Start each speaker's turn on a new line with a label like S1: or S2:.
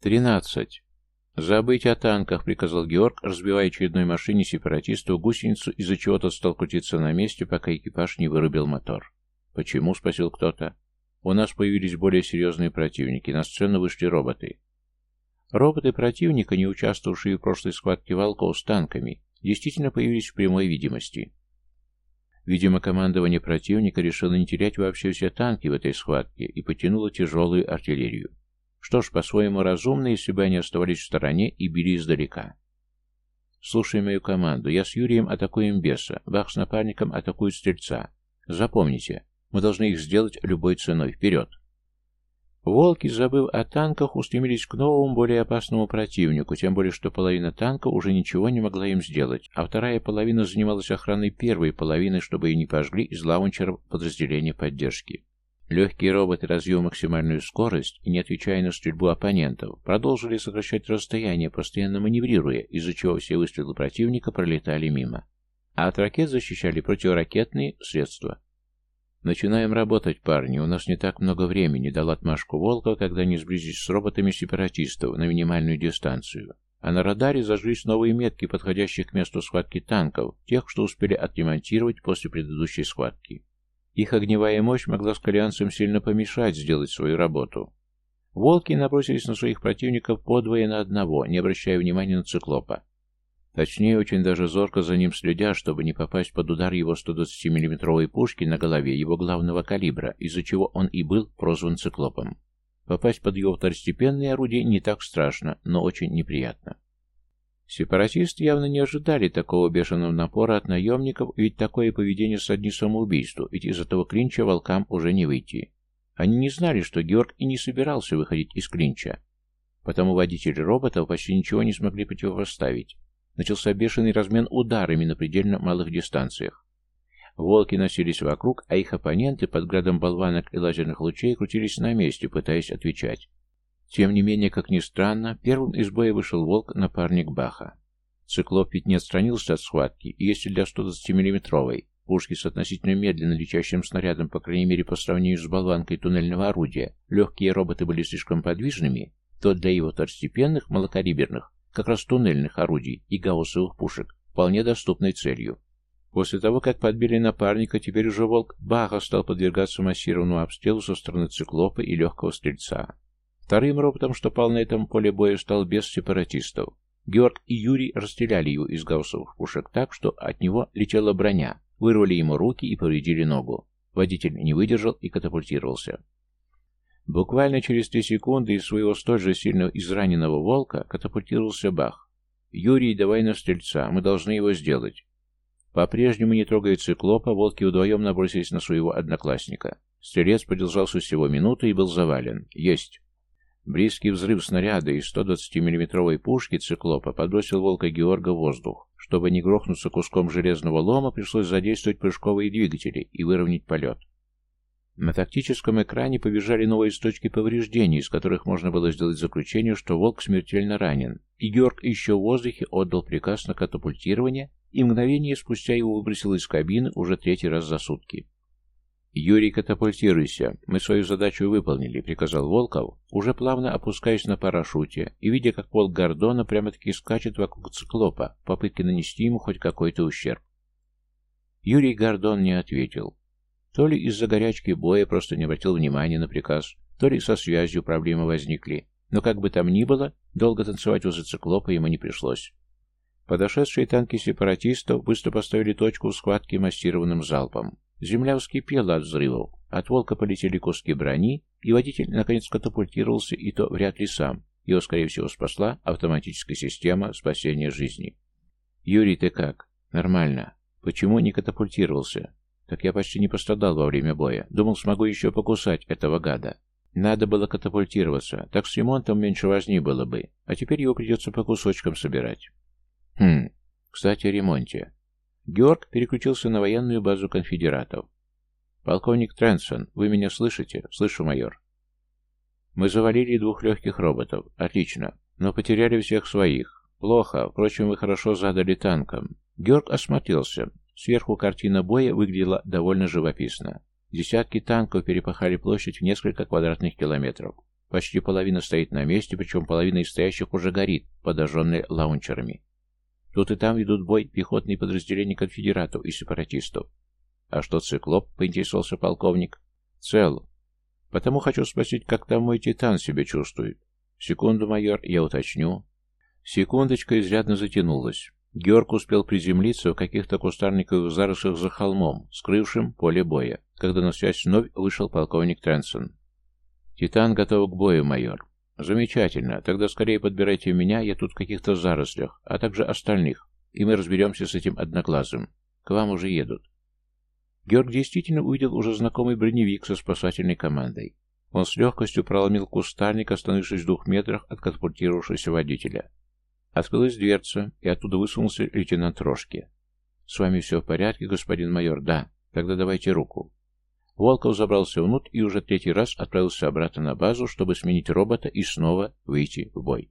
S1: «Тринадцать». «Забыть о танках», — приказал Георг, разбивая очередной машине сепаратисту гусеницу, из-за чего тот стал крутиться на месте, пока экипаж не вырубил мотор. «Почему?» — спросил кто-то. «У нас появились более серьезные противники. На сцену вышли роботы». Роботы противника, не участвовавшие в прошлой схватке волков с танками, действительно появились в прямой видимости. Видимо, командование противника решило не терять вообще все танки в этой схватке и потянуло тяжелую артиллерию. Что ж, по-своему разумно, если бы они оставались в стороне и били издалека. Слушай мою команду. Я с Юрием атакуем беса. Бах с напарником атакуют стрельца. Запомните, мы должны их сделать любой ценой. Вперед! Волки, забыв о танках, устремились к новому, более опасному противнику, тем более, что половина танка уже ничего не могла им сделать, а вторая половина занималась охраной первой половины, чтобы ее не пожгли из лаунчеров подразделения поддержки. Легкие роботы, развив максимальную скорость и не отвечая на стрельбу оппонентов, продолжили сокращать расстояние, постоянно маневрируя, из-за чего все выстрелы противника пролетали мимо. А от ракет защищали противоракетные средства. «Начинаем работать, парни, у нас не так много времени», — дал отмашку Волков, когда они сблизились с роботами сепаратистов на минимальную дистанцию. А на радаре зажглись новые метки, подходящих к месту схватки танков, тех, что успели отремонтировать после предыдущей схватки. Их огневая мощь могла скалианцам сильно помешать сделать свою работу. Волки набросились на своих противников подвое на одного, не обращая внимания на циклопа. Точнее, очень даже зорко за ним следя, чтобы не попасть под удар его 120 миллиметровой пушки на голове его главного калибра, из-за чего он и был прозван циклопом. Попасть под его второстепенные орудия не так страшно, но очень неприятно. Сепаратисты явно не ожидали такого бешеного напора от наемников, ведь такое поведение сродни самоубийству, ведь из этого клинча волкам уже не выйти. Они не знали, что Георг и не собирался выходить из клинча. Потому водители роботов почти ничего не смогли противопоставить. Начался бешеный размен ударами на предельно малых дистанциях. Волки носились вокруг, а их оппоненты под градом болванок и лазерных лучей крутились на месте, пытаясь отвечать. Тем не менее, как ни странно, первым из боя вышел волк, напарник Баха. Циклоп ведь не отстранился от схватки, и если для 120 миллиметровой пушки с относительно медленно летящим снарядом, по крайней мере по сравнению с болванкой туннельного орудия, легкие роботы были слишком подвижными, то для его второстепенных, малокалиберных, как раз туннельных орудий и гауссовых пушек, вполне доступной целью. После того, как подбили напарника, теперь уже волк Баха стал подвергаться массированному обстрелу со стороны циклопа и легкого стрельца. Вторым роботом, что пал на этом поле боя, стал без сепаратистов. Георг и Юрий расстреляли его из гауссовых пушек так, что от него летела броня, вырвали ему руки и повредили ногу. Водитель не выдержал и катапультировался. Буквально через три секунды из своего столь же сильно израненного волка катапультировался Бах. «Юрий, давай на стрельца, мы должны его сделать». По-прежнему, не трогая циклопа, волки вдвоем набросились на своего одноклассника. Стрелец продержался всего минуту и был завален. «Есть!» Близкий взрыв снаряда из 120 миллиметровой пушки циклопа подбросил волка Георга в воздух. Чтобы не грохнуться куском железного лома, пришлось задействовать прыжковые двигатели и выровнять полет. На тактическом экране побежали новые точки повреждений, из которых можно было сделать заключение, что волк смертельно ранен, и Георг еще в воздухе отдал приказ на катапультирование, и мгновение спустя его выбросил из кабины уже третий раз за сутки. «Юрий, катапультируйся. Мы свою задачу выполнили», — приказал Волков, уже плавно опускаясь на парашюте и видя, как полк Гордона прямо-таки скачет вокруг циклопа в попытке нанести ему хоть какой-то ущерб. Юрий Гордон не ответил. То ли из-за горячки боя просто не обратил внимания на приказ, то ли со связью проблемы возникли, но как бы там ни было, долго танцевать возле циклопа ему не пришлось. Подошедшие танки сепаратистов быстро поставили точку в схватке массированным залпом. Земля вскипела от взрывов, от волка полетели куски брони, и водитель наконец катапультировался, и то вряд ли сам. Его, скорее всего, спасла автоматическая система спасения жизни. «Юрий, ты как?» «Нормально. Почему не катапультировался?» «Так я почти не пострадал во время боя. Думал, смогу еще покусать этого гада. Надо было катапультироваться, так с ремонтом меньше возни было бы, а теперь его придется по кусочкам собирать». «Хм. Кстати, о ремонте. Георг переключился на военную базу конфедератов. «Полковник Тренсон, вы меня слышите?» «Слышу, майор». «Мы завалили двух легких роботов. Отлично. Но потеряли всех своих. Плохо. Впрочем, вы хорошо задали танком». Георг осмотрелся. Сверху картина боя выглядела довольно живописно. Десятки танков перепахали площадь в несколько квадратных километров. Почти половина стоит на месте, причем половина из стоящих уже горит, подожженная лаунчерами. Тут и там ведут бой пехотные подразделения конфедератов и сепаратистов. А что циклоп, поинтересовался полковник. Цел. Потому хочу спросить, как там мой титан себя чувствует. Секунду, майор, я уточню. Секундочка изрядно затянулась. Георг успел приземлиться в каких-то кустарниковых зарослях за холмом, скрывшим поле боя, когда на связь вновь вышел полковник Тренсон. «Титан готов к бою, майор». «Замечательно. Тогда скорее подбирайте меня, я тут в каких-то зарослях, а также остальных, и мы разберемся с этим одноглазым. К вам уже едут». Георг действительно увидел уже знакомый броневик со спасательной командой. Он с легкостью проломил кустарник, остановившись в двух метрах от катапультировавшегося водителя. Открылась дверца, и оттуда высунулся лейтенант Рожки. «С вами все в порядке, господин майор?» «Да. Тогда давайте руку». Волков забрался внутрь и уже третий раз отправился обратно на базу, чтобы сменить робота и снова выйти в бой.